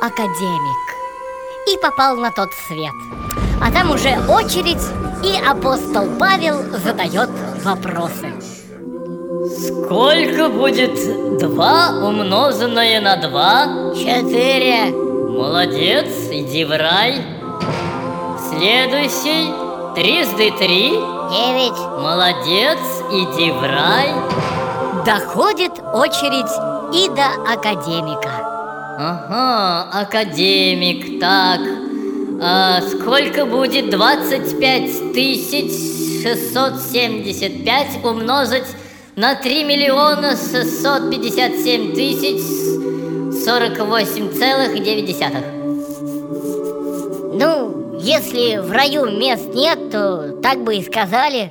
академик и попал на тот свет. А там уже очередь, и апостол Павел задает вопросы. Сколько будет два умноженное на два? Четыре. Молодец, иди в рай. Следующий. Трижды три. Девять. Молодец, иди в рай. Доходит очередь и до академика. Ага, академик, так. А сколько будет 25 тысяч 675 умножить на 3 миллиона 657 тысяч 48,9 Ну, если в раю мест нет, то так бы и сказали.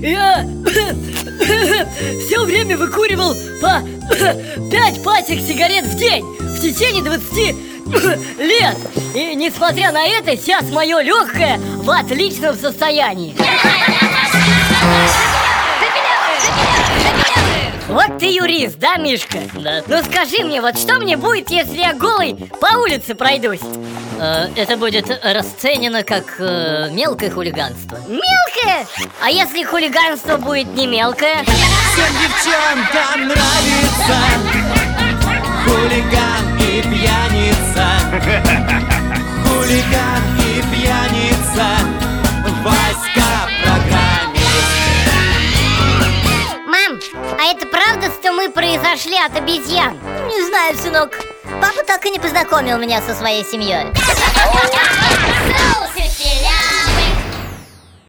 Я все время выкуривал по 5 пачек сигарет в день в течение 20 лет. И несмотря на это, сейчас мое легкое в отличном состоянии. Вот ты юрист, да, Мишка? Да. Ну скажи мне, вот что мне будет, если я голый по улице пройдусь? Э, Это будет расценено как э, мелкое хулиганство. Мелкое? А если хулиганство будет не мелкое? Всем девчонкам нравится Хулиган и пьяница Хулиган произошли от обезьян? Не знаю, сынок. Папа так и не познакомил меня со своей семьей.